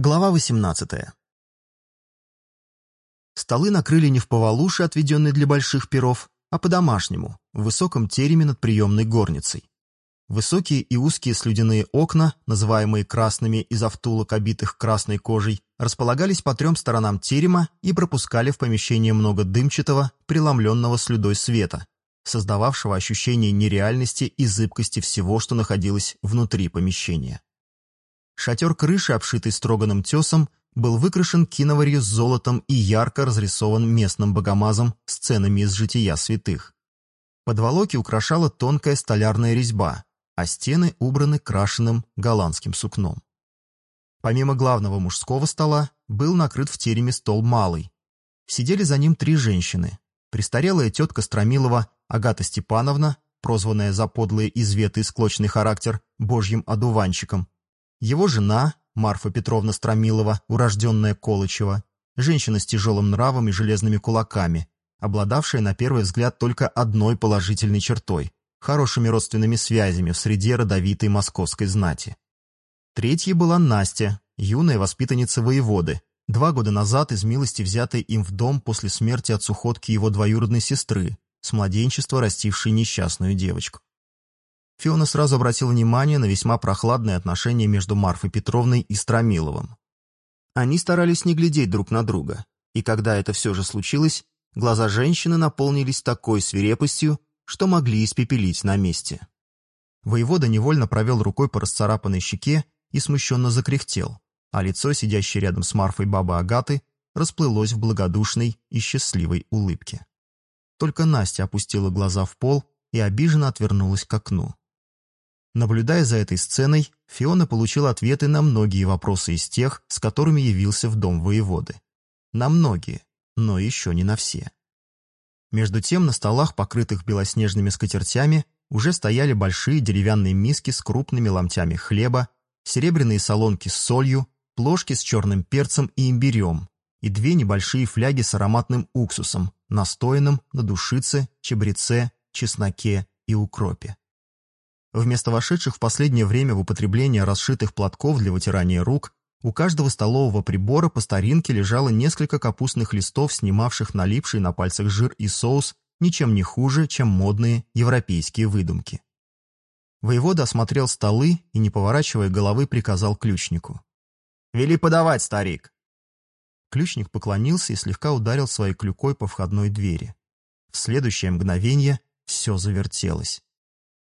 Глава 18. Столы накрыли не в повалуше, отведенной для больших перов, а по-домашнему, в высоком тереме над приемной горницей. Высокие и узкие слюдяные окна, называемые красными из-за втулок, обитых красной кожей, располагались по трем сторонам терема и пропускали в помещение много дымчатого, преломленного слюдой света, создававшего ощущение нереальности и зыбкости всего, что находилось внутри помещения. Шатер крыши, обшитый строганным тесом, был выкрашен киноварью с золотом и ярко разрисован местным богомазом сценами из жития святых. Подволоки украшала тонкая столярная резьба, а стены убраны крашеным голландским сукном. Помимо главного мужского стола, был накрыт в тереме стол малый. Сидели за ним три женщины. Престарелая тетка Стромилова Агата Степановна, прозванная за подлые изветы и склочный характер божьим одуванчиком, его жена, Марфа Петровна Стромилова, урожденная Колычева, женщина с тяжелым нравом и железными кулаками, обладавшая на первый взгляд только одной положительной чертой – хорошими родственными связями в среде родовитой московской знати. Третьей была Настя, юная воспитанница воеводы, два года назад из милости взятой им в дом после смерти от сухотки его двоюродной сестры, с младенчества растившей несчастную девочку. Фиона сразу обратила внимание на весьма прохладные отношения между Марфой Петровной и Стромиловым. Они старались не глядеть друг на друга, и когда это все же случилось, глаза женщины наполнились такой свирепостью, что могли испепелить на месте. Воевода невольно провел рукой по расцарапанной щеке и смущенно закряхтел, а лицо, сидящее рядом с Марфой бабы Агаты, расплылось в благодушной и счастливой улыбке. Только Настя опустила глаза в пол и обиженно отвернулась к окну. Наблюдая за этой сценой, Фиона получила ответы на многие вопросы из тех, с которыми явился в дом воеводы. На многие, но еще не на все. Между тем на столах, покрытых белоснежными скатертями, уже стояли большие деревянные миски с крупными ломтями хлеба, серебряные солонки с солью, плошки с черным перцем и имбирем и две небольшие фляги с ароматным уксусом, настоянным на душице, чабреце, чесноке и укропе. Вместо вошедших в последнее время в употребление расшитых платков для вытирания рук, у каждого столового прибора по старинке лежало несколько капустных листов, снимавших налипший на пальцах жир и соус, ничем не хуже, чем модные европейские выдумки. Воевода осмотрел столы и, не поворачивая головы, приказал ключнику. «Вели подавать, старик!» Ключник поклонился и слегка ударил своей клюкой по входной двери. В следующее мгновение все завертелось.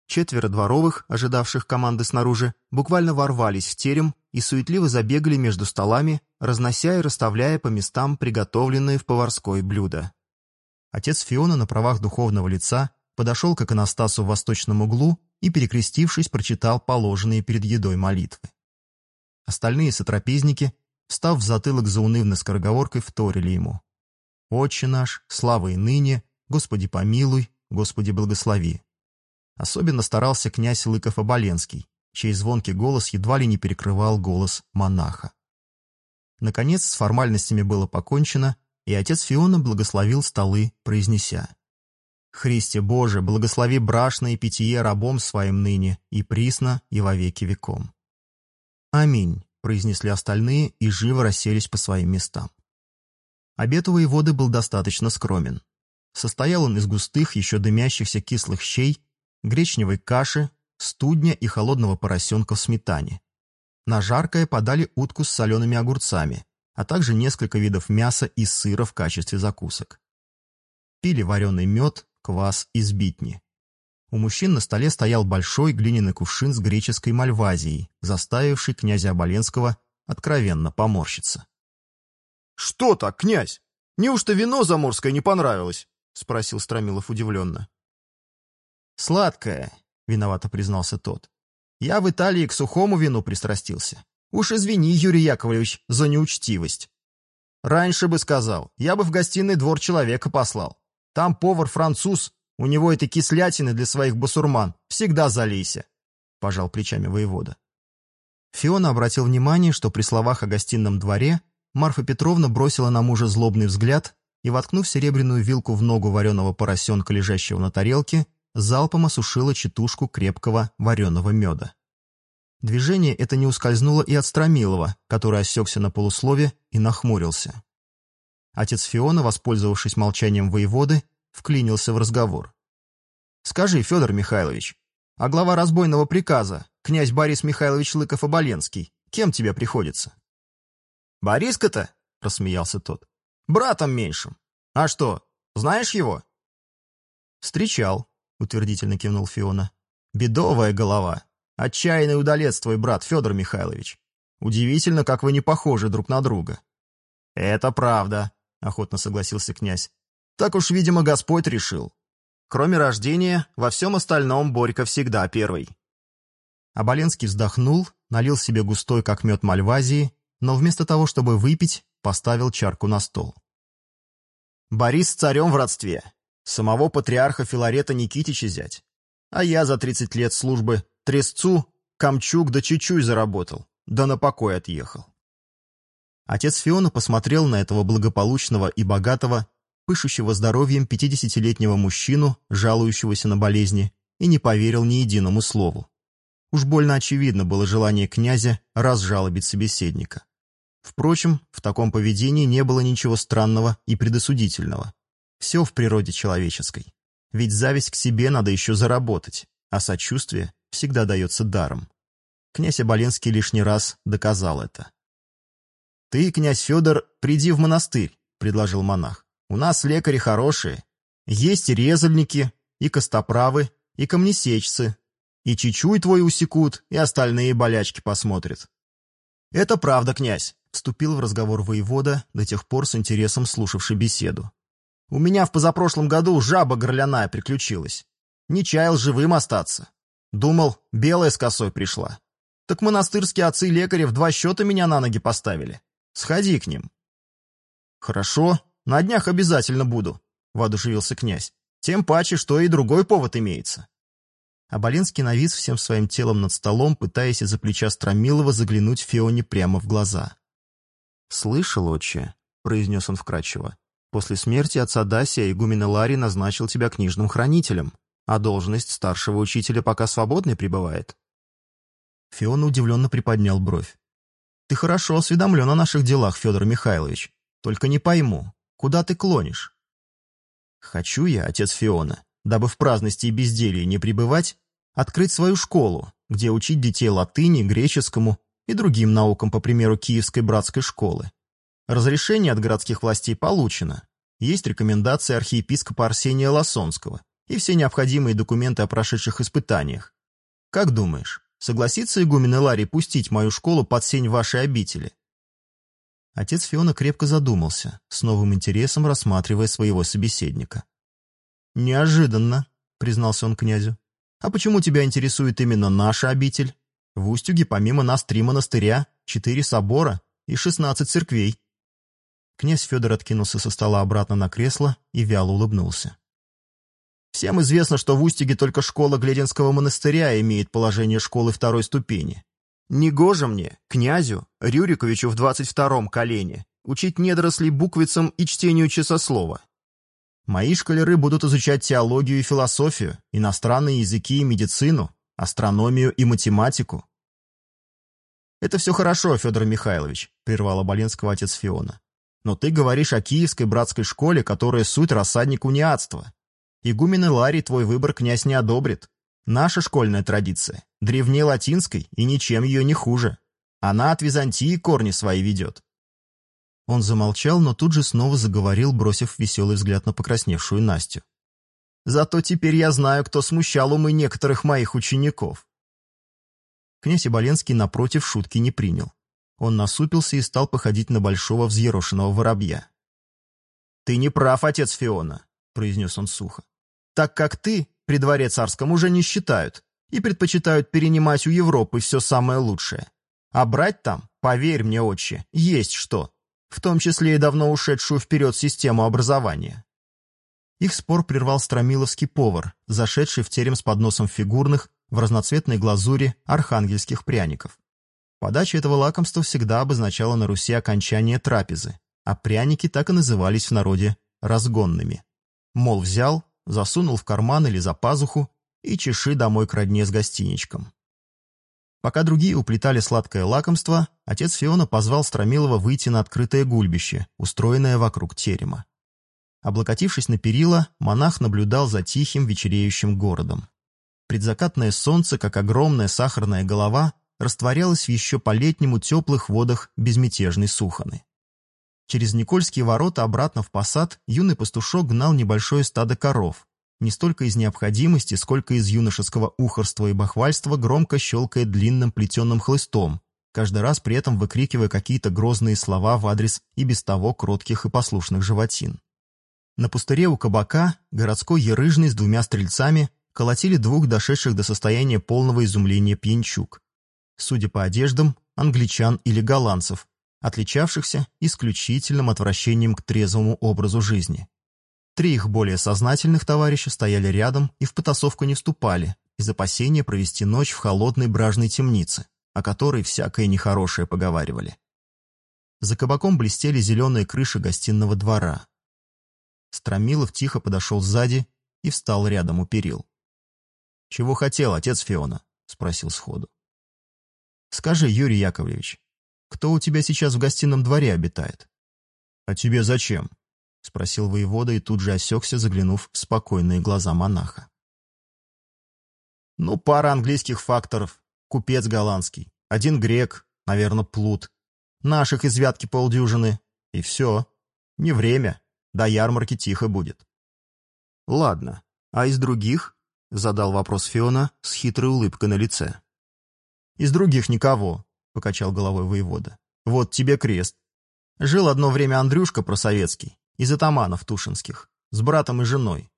Четверо дворовых, ожидавших команды снаружи, буквально ворвались в терем и суетливо забегали между столами, разнося и расставляя по местам приготовленные в поварской блюда. Отец Фиона на правах духовного лица подошел к иконостасу в восточном углу и, перекрестившись, прочитал положенные перед едой молитвы. Остальные сотрапезники, встав в затылок за унывной скороговоркой, вторили ему. «Отче наш, слава и ныне, Господи помилуй, Господи благослови». Особенно старался князь Лыков-Оболенский, чей звонкий голос едва ли не перекрывал голос монаха. Наконец, с формальностями было покончено, и отец Фиона благословил столы, произнеся «Христе Боже, благослови брашное питье рабом своим ныне, и присно, и во веки веком». «Аминь», — произнесли остальные и живо расселись по своим местам. Обед у воеводы был достаточно скромен. Состоял он из густых, еще дымящихся кислых щей гречневой каши, студня и холодного поросенка в сметане. На жаркое подали утку с солеными огурцами, а также несколько видов мяса и сыра в качестве закусок. Пили вареный мед, квас и сбитни. У мужчин на столе стоял большой глиняный кувшин с греческой мальвазией, заставивший князя Оболенского откровенно поморщиться. «Что так, князь? Неужто вино заморское не понравилось?» — спросил Стромилов удивленно. «Сладкое», — виновато признался тот. «Я в Италии к сухому вину пристрастился. Уж извини, Юрий Яковлевич, за неучтивость. Раньше бы сказал, я бы в гостиный двор человека послал. Там повар француз, у него этой кислятины для своих басурман. Всегда залейся», — пожал плечами воевода. Фиона обратил внимание, что при словах о гостином дворе Марфа Петровна бросила на мужа злобный взгляд и, воткнув серебряную вилку в ногу вареного поросенка, лежащего на тарелке, залпом осушила читушку крепкого вареного меда. Движение это не ускользнуло и от Стромилова, который осекся на полуслове и нахмурился. Отец Фиона, воспользовавшись молчанием воеводы, вклинился в разговор. «Скажи, Федор Михайлович, а глава разбойного приказа, князь Борис Михайлович Лыков-Оболенский, кем тебе приходится?» «Бориска-то?» — рассмеялся тот. «Братом меньшим. А что, знаешь его?» «Встречал», — утвердительно кивнул Фиона. «Бедовая голова. Отчаянный удалец твой брат, Федор Михайлович. Удивительно, как вы не похожи друг на друга». «Это правда», — охотно согласился князь. «Так уж, видимо, Господь решил. Кроме рождения, во всем остальном Борька всегда первый». Оболенский вздохнул, налил себе густой, как мед мальвазии, но вместо того, чтобы выпить, поставил чарку на стол. «Борис с царем в родстве. Самого патриарха Филарета Никитича зять. А я за 30 лет службы тресцу, камчук да чечуй заработал, да на покой отъехал. Отец Фиона посмотрел на этого благополучного и богатого, пышущего здоровьем пятидесятилетнего мужчину, жалующегося на болезни, и не поверил ни единому слову. Уж больно очевидно было желание князя разжалобить собеседника. Впрочем, в таком поведении не было ничего странного и предосудительного. Все в природе человеческой. Ведь зависть к себе надо еще заработать, а сочувствие всегда дается даром. Князь Оболенский лишний раз доказал это. «Ты, князь Федор, приди в монастырь», — предложил монах. «У нас лекари хорошие. Есть и резальники, и костоправы, и камнесечцы. И чечуй твой усекут, и остальные болячки посмотрят». «Это правда, князь», — вступил в разговор воевода, до тех пор с интересом слушавший беседу. У меня в позапрошлом году жаба горляная приключилась. Не чаял живым остаться. Думал, белая с косой пришла. Так монастырские отцы-лекари в два счета меня на ноги поставили. Сходи к ним. Хорошо, на днях обязательно буду, воодушевился князь. Тем паче, что и другой повод имеется. Аболинский навис всем своим телом над столом, пытаясь из-за плеча Стромилова заглянуть Феоне прямо в глаза. «Слышал, отче», — произнес он вкрадчиво, После смерти отца Дасия игумен Ларий назначил тебя книжным хранителем, а должность старшего учителя пока свободной пребывает. Фиона удивленно приподнял бровь. «Ты хорошо осведомлен о наших делах, Федор Михайлович. Только не пойму, куда ты клонишь?» «Хочу я, отец Фиона, дабы в праздности и безделье не пребывать, открыть свою школу, где учить детей латыни, греческому и другим наукам по примеру Киевской братской школы. Разрешение от городских властей получено. Есть рекомендации архиепископа Арсения Лосонского и все необходимые документы о прошедших испытаниях. Как думаешь, согласится игумен Иларий пустить мою школу под сень вашей обители?» Отец Фиона крепко задумался, с новым интересом рассматривая своего собеседника. «Неожиданно», — признался он князю. «А почему тебя интересует именно наша обитель? В Устюге помимо нас три монастыря, четыре собора и шестнадцать церквей. Князь Федор откинулся со стола обратно на кресло и вяло улыбнулся. «Всем известно, что в Устиге только школа Глединского монастыря имеет положение школы второй ступени. Негоже мне, князю, Рюриковичу в двадцать втором колене, учить недорослей буквицам и чтению часослова. Мои школяры будут изучать теологию и философию, иностранные языки и медицину, астрономию и математику. «Это все хорошо, Федор Михайлович», — прервал Оболенского отец Фиона. Но ты говоришь о киевской братской школе, которая суть рассадник униатства. Игумен Иларий твой выбор князь не одобрит. Наша школьная традиция, древнее латинской и ничем ее не хуже. Она от Византии корни свои ведет. Он замолчал, но тут же снова заговорил, бросив веселый взгляд на покрасневшую Настю. «Зато теперь я знаю, кто смущал умы некоторых моих учеников». Князь Оболенский, напротив, шутки не принял. Он насупился и стал походить на большого взъерошенного воробья. «Ты не прав, отец Фиона», — произнес он сухо. «Так как ты при дворе царском уже не считают и предпочитают перенимать у Европы все самое лучшее. А брать там, поверь мне, отче, есть что, в том числе и давно ушедшую вперед систему образования». Их спор прервал стромиловский повар, зашедший в терем с подносом фигурных в разноцветной глазури архангельских пряников. Подача этого лакомства всегда обозначала на Руси окончание трапезы, а пряники так и назывались в народе разгонными. Мол, взял, засунул в карман или за пазуху и чеши домой к родне с гостиничком. Пока другие уплетали сладкое лакомство, отец Фиона позвал Стромилова выйти на открытое гульбище, устроенное вокруг терема. Облокотившись на перила, монах наблюдал за тихим вечереющим городом. Предзакатное солнце, как огромная сахарная голова, растворялось в еще по-летнему теплых водах безмятежной Суханы. Через Никольские ворота обратно в посад юный пастушок гнал небольшое стадо коров, не столько из необходимости, сколько из юношеского ухорства и бахвальства громко щелкая длинным плетеным хлыстом, каждый раз при этом выкрикивая какие-то грозные слова в адрес и без того кротких и послушных животин. На пустыре у кабака городской ерыжный с двумя стрельцами колотили двух дошедших до состояния полного изумления пьянчук. Судя по одеждам, англичан или голландцев, отличавшихся исключительным отвращением к трезвому образу жизни. Три их более сознательных товарища стояли рядом и в потасовку не вступали, из опасения провести ночь в холодной бражной темнице, о которой всякое нехорошее поговаривали. За кабаком блестели зеленые крыши гостиного двора. Стромилов тихо подошел сзади и встал рядом у перил. «Чего хотел отец Фиона?» — спросил сходу. «Скажи, Юрий Яковлевич, кто у тебя сейчас в гостином дворе обитает?» «А тебе зачем?» — спросил воевода и тут же осекся, заглянув в спокойные глаза монаха. «Ну, пара английских факторов. Купец голландский. Один грек, наверное, плут. Наших из вятки полдюжины. И все. Не время. До ярмарки тихо будет». «Ладно. А из других?» — задал вопрос Фиона с хитрой улыбкой на лице. «Из других никого», — покачал головой воевода. «Вот тебе крест. Жил одно время Андрюшка просоветский из атаманов тушинских, с братом и женой.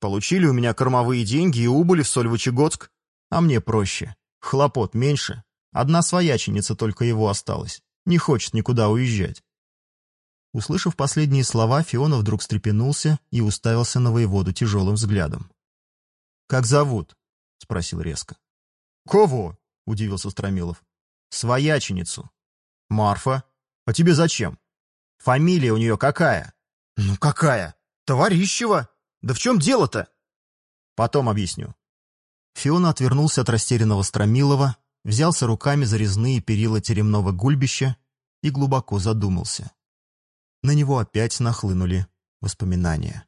Получили у меня кормовые деньги и убыли в Сольвычегодск, а мне проще. Хлопот меньше. Одна свояченица только его осталась. Не хочет никуда уезжать. Услышав последние слова, Фиона вдруг встрепенулся и уставился на воеводу тяжелым взглядом. «Как зовут?» — спросил резко. «Кого?» — удивился Стромилов. «Свояченицу». «Марфа? А тебе зачем? Фамилия у нее какая?» «Ну какая? Товарищева? Да в чем дело-то?» «Потом объясню». Фиона отвернулся от растерянного Стромилова, взялся руками за резные перила теремного гульбища и глубоко задумался. На него опять нахлынули воспоминания.